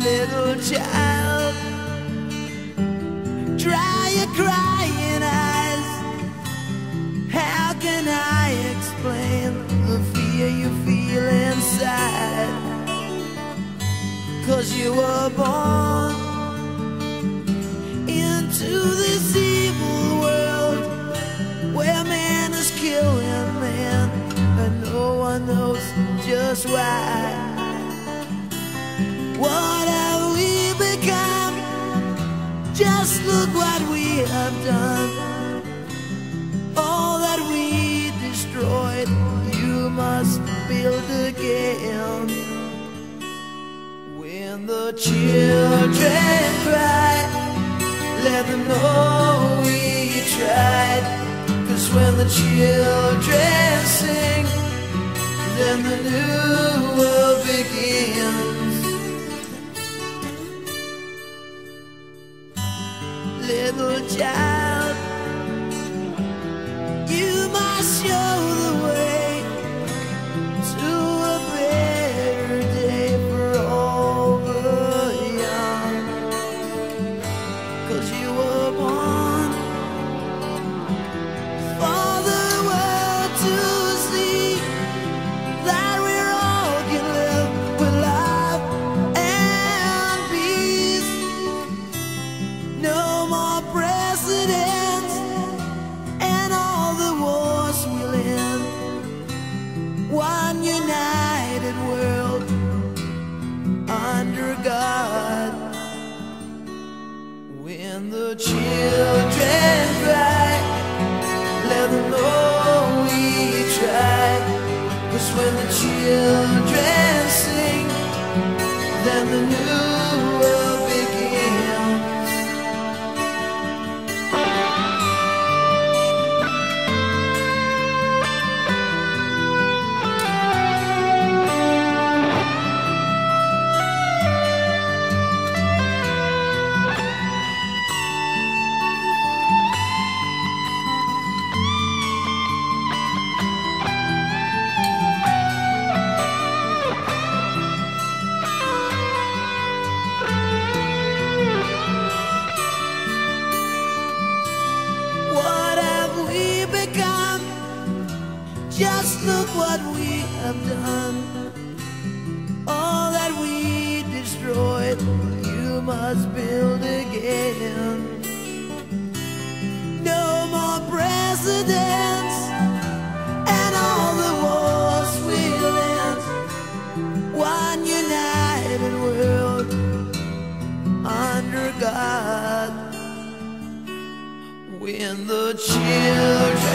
little child. Dry your crying eyes. How can I explain the fear you feel inside? Cause you were born into this evil world where man is killing man and no one knows just why. What Just look what we have done. All that we destroyed, you must build again. When the children cry, let them know we tried. Cause when the children sing, then the new the children cry, let them know we tried. Cause when the children sing, then the new Just look what we have done. All that we destroyed, you must build again. No more presidents and all the wars we'll end. One united world under God. When the children